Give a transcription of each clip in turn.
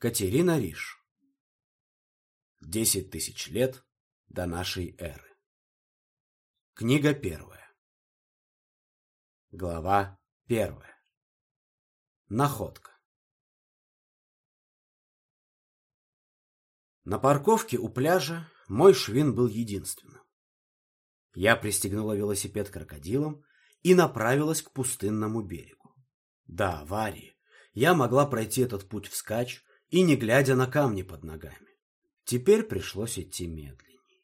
Катерина Риш. Десять тысяч лет до нашей эры. Книга первая. Глава первая. Находка. На парковке у пляжа мой швин был единственным. Я пристегнула велосипед крокодилом и направилась к пустынному берегу. До аварии я могла пройти этот путь вскачь, и не глядя на камни под ногами. Теперь пришлось идти медленнее.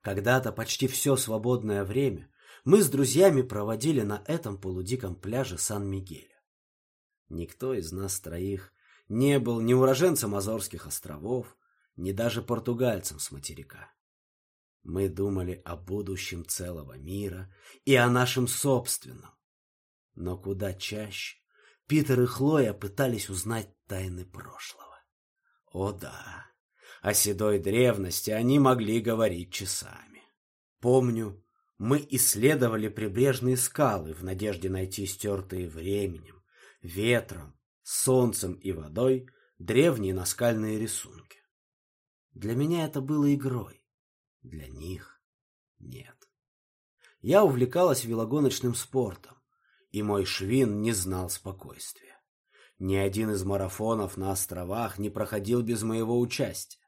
Когда-то почти все свободное время мы с друзьями проводили на этом полудиком пляже Сан-Мигеля. Никто из нас троих не был ни уроженцем Азорских островов, ни даже португальцем с материка. Мы думали о будущем целого мира и о нашем собственном. Но куда чаще Питер и Хлоя пытались узнать тайны прошлого. О да, о седой древности они могли говорить часами. Помню, мы исследовали прибрежные скалы в надежде найти стертые временем, ветром, солнцем и водой древние наскальные рисунки. Для меня это было игрой, для них нет. Я увлекалась велогоночным спортом, и мой швин не знал спокойствия. Ни один из марафонов на островах не проходил без моего участия.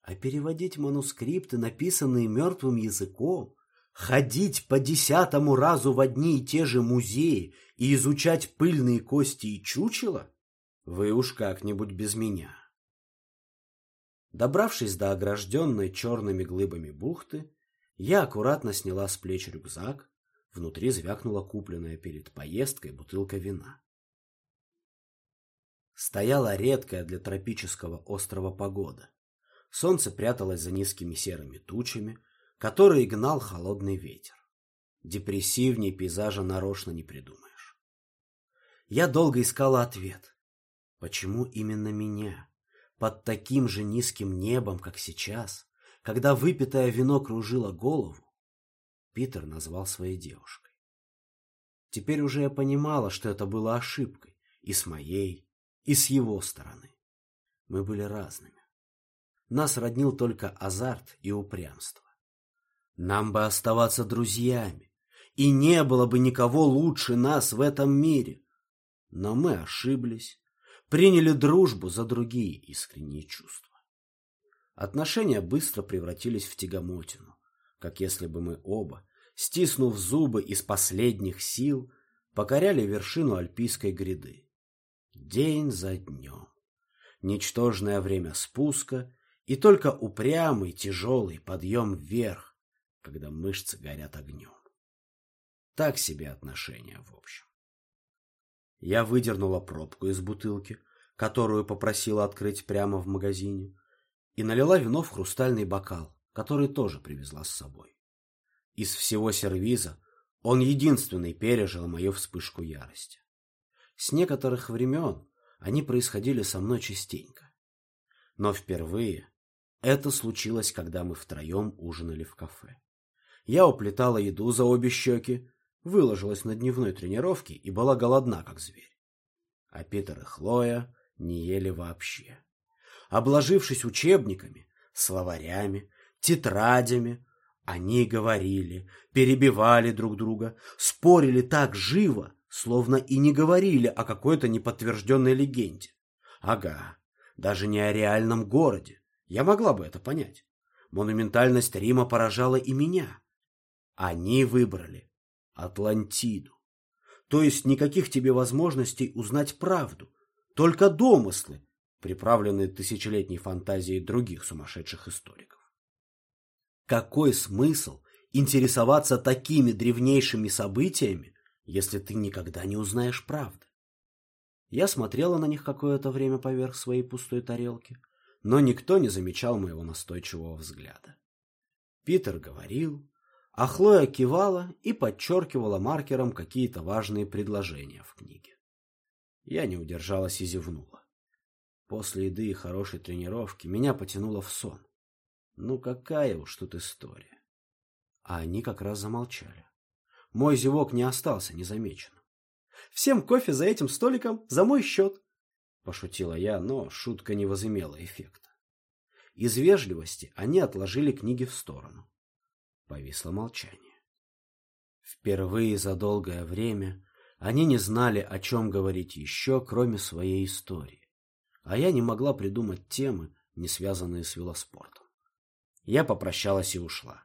А переводить манускрипты, написанные мертвым языком, ходить по десятому разу в одни и те же музеи и изучать пыльные кости и чучела? Вы уж как-нибудь без меня. Добравшись до огражденной черными глыбами бухты, я аккуратно сняла с плеч рюкзак, Внутри звякнула купленная перед поездкой бутылка вина. Стояла редкая для тропического острова погода. Солнце пряталось за низкими серыми тучами, которые гнал холодный ветер. Депрессивней пейзажа нарочно не придумаешь. Я долго искала ответ. Почему именно меня? Под таким же низким небом, как сейчас, когда выпитое вино кружило голову, Питер назвал своей девушкой. Теперь уже я понимала, что это было ошибкой и с моей, и с его стороны. Мы были разными. Нас роднил только азарт и упрямство. Нам бы оставаться друзьями, и не было бы никого лучше нас в этом мире. Но мы ошиблись, приняли дружбу за другие искренние чувства. Отношения быстро превратились в тягомотину как если бы мы оба, стиснув зубы из последних сил, покоряли вершину альпийской гряды. День за днем. Ничтожное время спуска и только упрямый тяжелый подъем вверх, когда мышцы горят огнем. Так себе отношения в общем. Я выдернула пробку из бутылки, которую попросила открыть прямо в магазине, и налила вино в хрустальный бокал, который тоже привезла с собой. Из всего сервиза он единственный пережил мою вспышку ярости. С некоторых времен они происходили со мной частенько. Но впервые это случилось, когда мы втроем ужинали в кафе. Я уплетала еду за обе щеки, выложилась на дневной тренировке и была голодна, как зверь. А Питер и Хлоя не ели вообще. Обложившись учебниками, словарями, тетрадями. Они говорили, перебивали друг друга, спорили так живо, словно и не говорили о какой-то неподтвержденной легенде. Ага, даже не о реальном городе. Я могла бы это понять. Монументальность Рима поражала и меня. Они выбрали Атлантиду. То есть никаких тебе возможностей узнать правду, только домыслы, приправленные тысячелетней фантазией других сумасшедших историков. Какой смысл интересоваться такими древнейшими событиями, если ты никогда не узнаешь правды? Я смотрела на них какое-то время поверх своей пустой тарелки, но никто не замечал моего настойчивого взгляда. Питер говорил, а Хлоя кивала и подчеркивала маркером какие-то важные предложения в книге. Я не удержалась и зевнула. После еды и хорошей тренировки меня потянуло в сон. Ну какая уж тут история. А они как раз замолчали. Мой зевок не остался незамеченным. Всем кофе за этим столиком за мой счет. Пошутила я, но шутка не возымела эффекта. Из вежливости они отложили книги в сторону. Повисло молчание. Впервые за долгое время они не знали, о чем говорить еще, кроме своей истории. А я не могла придумать темы, не связанные с велоспортом. Я попрощалась и ушла.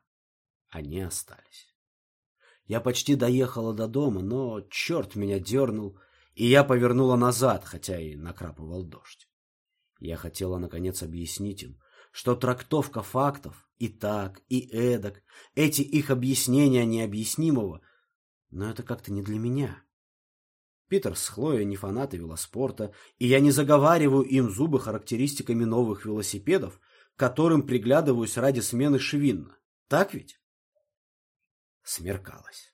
Они остались. Я почти доехала до дома, но черт меня дернул, и я повернула назад, хотя и накрапывал дождь. Я хотела, наконец, объяснить им, что трактовка фактов и так, и эдак, эти их объяснения необъяснимого, но это как-то не для меня. Питер с Хлоей не фанаты велоспорта, и я не заговариваю им зубы характеристиками новых велосипедов, которым приглядываюсь ради смены швинна. Так ведь? Смеркалось.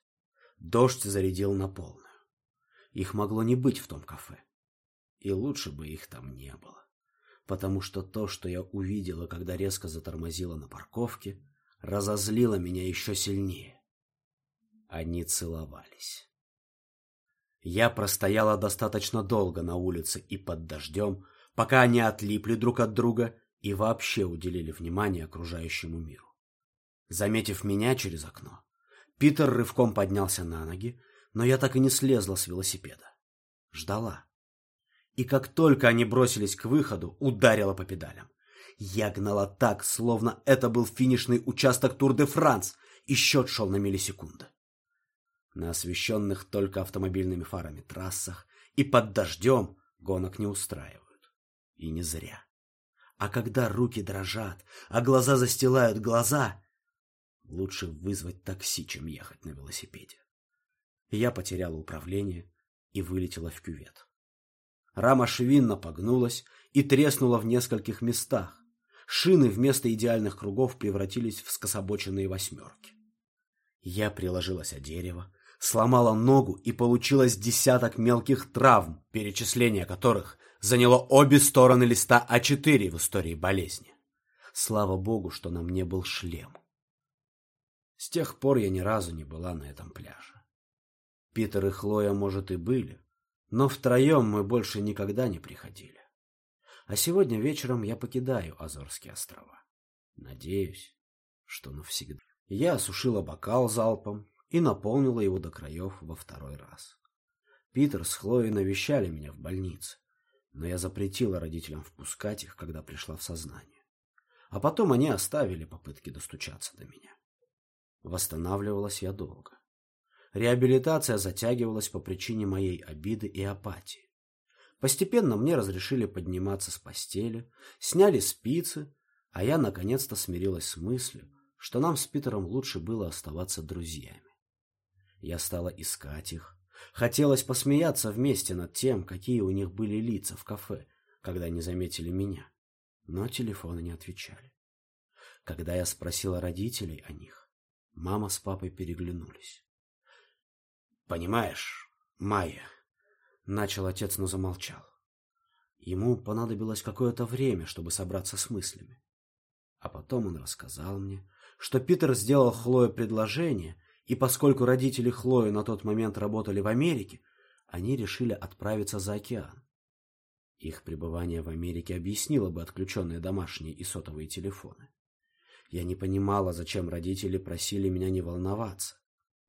Дождь зарядил на полную. Их могло не быть в том кафе. И лучше бы их там не было. Потому что то, что я увидела, когда резко затормозила на парковке, разозлило меня еще сильнее. Они целовались. Я простояла достаточно долго на улице и под дождем, пока они отлипли друг от друга и вообще уделили внимание окружающему миру. Заметив меня через окно, Питер рывком поднялся на ноги, но я так и не слезла с велосипеда. Ждала. И как только они бросились к выходу, ударила по педалям. Я гнала так, словно это был финишный участок Тур-де-Франс, и счет шел на миллисекунды на освещенных только автомобильными фарами трассах и под дождем гонок не устраивают. И не зря. А когда руки дрожат, а глаза застилают глаза, лучше вызвать такси, чем ехать на велосипеде. Я потеряла управление и вылетела в кювет. Рама швинно погнулась и треснула в нескольких местах. Шины вместо идеальных кругов превратились в скособоченные восьмерки. Я приложилась о дерево, сломала ногу и получилось десяток мелких травм, перечисление которых заняло обе стороны листа А4 в истории болезни. Слава богу, что на мне был шлем. С тех пор я ни разу не была на этом пляже. Питер и Хлоя, может, и были, но втроем мы больше никогда не приходили. А сегодня вечером я покидаю Азорские острова. Надеюсь, что навсегда. Я осушила бокал залпом, и наполнила его до краев во второй раз. Питер с Хлоей навещали меня в больнице, но я запретила родителям впускать их, когда пришла в сознание. А потом они оставили попытки достучаться до меня. Восстанавливалась я долго. Реабилитация затягивалась по причине моей обиды и апатии. Постепенно мне разрешили подниматься с постели, сняли спицы, а я наконец-то смирилась с мыслью, что нам с Питером лучше было оставаться друзьями. Я стала искать их. Хотелось посмеяться вместе над тем, какие у них были лица в кафе, когда они заметили меня. Но телефоны не отвечали. Когда я спросила родителей о них, мама с папой переглянулись. «Понимаешь, Майя...» — начал отец, но замолчал. Ему понадобилось какое-то время, чтобы собраться с мыслями. А потом он рассказал мне, что Питер сделал Хлое предложение, и поскольку родители Хлои на тот момент работали в Америке, они решили отправиться за океан. Их пребывание в Америке объяснило бы отключенные домашние и сотовые телефоны. Я не понимала, зачем родители просили меня не волноваться.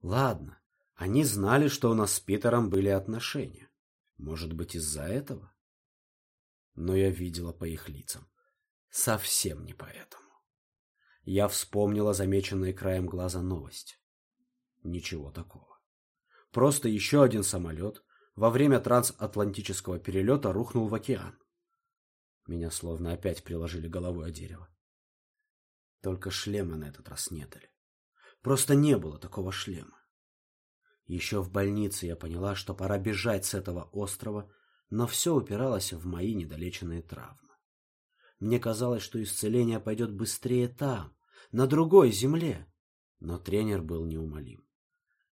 Ладно, они знали, что у нас с Питером были отношения. Может быть, из-за этого? Но я видела по их лицам. Совсем не поэтому. Я вспомнила замеченные краем глаза новость. Ничего такого. Просто еще один самолет во время трансатлантического перелета рухнул в океан. Меня словно опять приложили головой о дерево. Только шлема на этот раз не дали. Просто не было такого шлема. Еще в больнице я поняла, что пора бежать с этого острова, но все упиралось в мои недолеченные травмы. Мне казалось, что исцеление пойдет быстрее там, на другой земле, но тренер был неумолим.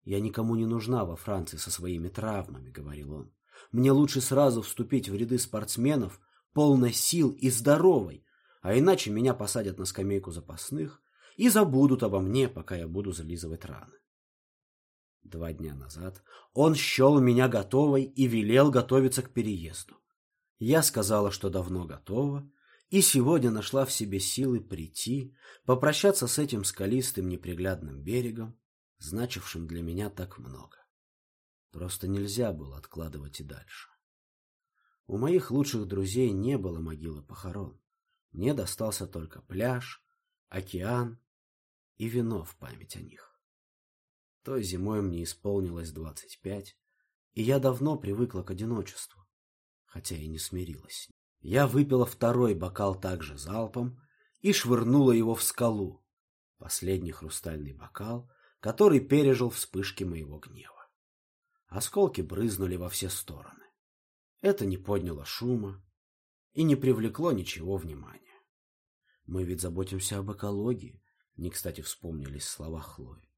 «Я никому не нужна во Франции со своими травмами», — говорил он. «Мне лучше сразу вступить в ряды спортсменов, полной сил и здоровой, а иначе меня посадят на скамейку запасных и забудут обо мне, пока я буду зализывать раны». Два дня назад он счел меня готовой и велел готовиться к переезду. Я сказала, что давно готова, и сегодня нашла в себе силы прийти, попрощаться с этим скалистым неприглядным берегом, значившим для меня так много. Просто нельзя было откладывать и дальше. У моих лучших друзей не было могилы похорон. Мне достался только пляж, океан и вино в память о них. Той зимой мне исполнилось двадцать пять, и я давно привыкла к одиночеству, хотя и не смирилась. Я выпила второй бокал также залпом и швырнула его в скалу. Последний хрустальный бокал, который пережил вспышки моего гнева. Осколки брызнули во все стороны. Это не подняло шума и не привлекло ничего внимания. Мы ведь заботимся об экологии, не кстати вспомнились слова Хлои.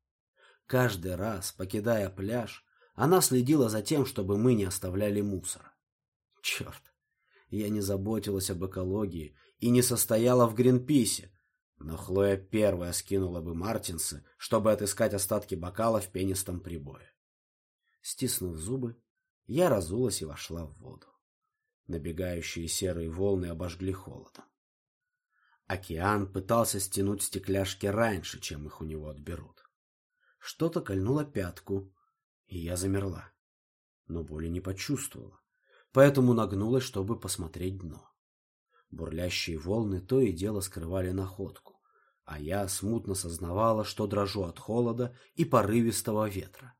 Каждый раз, покидая пляж, она следила за тем, чтобы мы не оставляли мусора. Черт, я не заботилась об экологии и не состояла в Гринписе. Но Хлоя первая скинула бы Мартинсы, чтобы отыскать остатки бокала в пенистом прибое. Стиснув зубы, я разулась и вошла в воду. Набегающие серые волны обожгли холодом. Океан пытался стянуть стекляшки раньше, чем их у него отберут. Что-то кольнуло пятку, и я замерла, но боли не почувствовала поэтому нагнулась, чтобы посмотреть дно. Бурлящие волны то и дело скрывали находку, а я смутно сознавала, что дрожу от холода и порывистого ветра.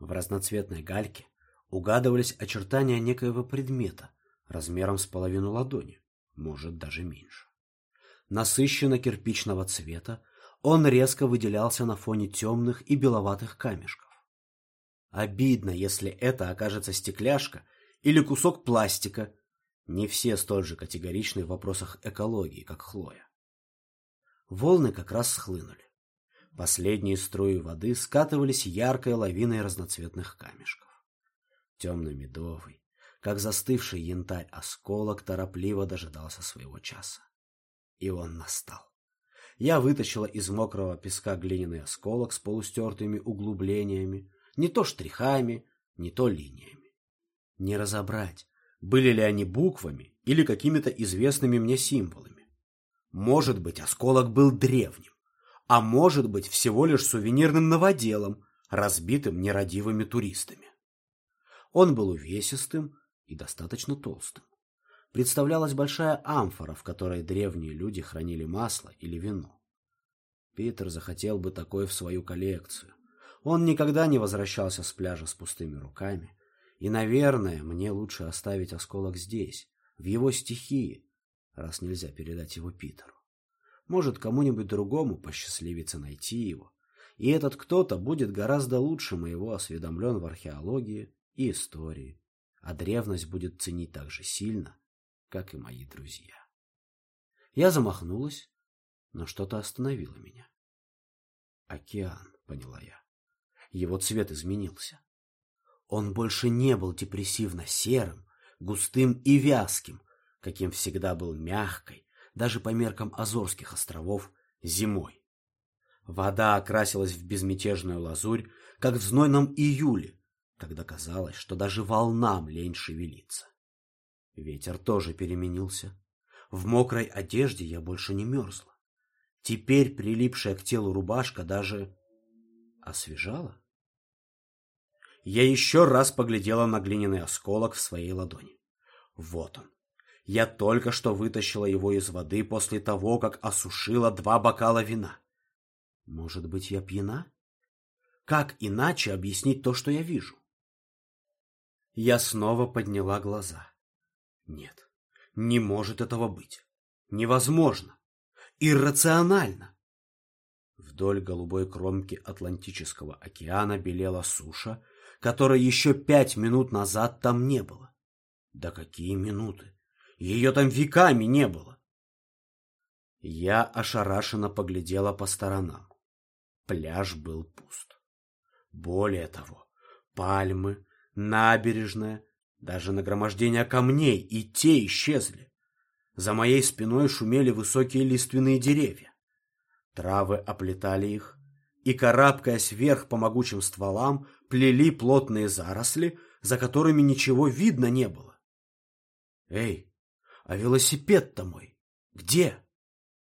В разноцветной гальке угадывались очертания некоего предмета размером с половину ладони, может, даже меньше. Насыщенно кирпичного цвета, он резко выделялся на фоне темных и беловатых камешков. Обидно, если это окажется стекляшка или кусок пластика. Не все столь же категоричны в вопросах экологии, как Хлоя. Волны как раз схлынули. Последние струи воды скатывались яркой лавиной разноцветных камешков. Темно-медовый, как застывший янтарь осколок, торопливо дожидался своего часа. И он настал. Я вытащила из мокрого песка глиняный осколок с полустертыми углублениями, не то штрихами, не то линиями. Не разобрать, были ли они буквами или какими-то известными мне символами. Может быть, осколок был древним, а может быть, всего лишь сувенирным новоделом, разбитым нерадивыми туристами. Он был увесистым и достаточно толстым. Представлялась большая амфора, в которой древние люди хранили масло или вино. Питер захотел бы такой в свою коллекцию. Он никогда не возвращался с пляжа с пустыми руками, и, наверное, мне лучше оставить осколок здесь, в его стихии, раз нельзя передать его Питеру. Может, кому-нибудь другому посчастливится найти его, и этот кто-то будет гораздо лучше моего осведомлен в археологии и истории, а древность будет ценить так же сильно, как и мои друзья. Я замахнулась, но что-то остановило меня. Океан, поняла я. Его цвет изменился. Он больше не был депрессивно-серым, густым и вязким, каким всегда был мягкой, даже по меркам Азорских островов, зимой. Вода окрасилась в безмятежную лазурь, как в знойном июле, когда казалось, что даже волнам лень шевелиться. Ветер тоже переменился. В мокрой одежде я больше не мерзла. Теперь прилипшая к телу рубашка даже освежала. Я еще раз поглядела на глиняный осколок в своей ладони. Вот он. Я только что вытащила его из воды после того, как осушила два бокала вина. Может быть, я пьяна? Как иначе объяснить то, что я вижу? Я снова подняла глаза. Нет, не может этого быть. Невозможно. Иррационально. Вдоль голубой кромки Атлантического океана белела суша, которой еще пять минут назад там не было. Да какие минуты! Ее там веками не было. Я ошарашенно поглядела по сторонам. Пляж был пуст. Более того, пальмы, набережная, даже нагромождение камней и те исчезли. За моей спиной шумели высокие лиственные деревья. Травы оплетали их, и, карабкаясь вверх по могучим стволам, плели плотные заросли, за которыми ничего видно не было. Эй, а велосипед-то мой где?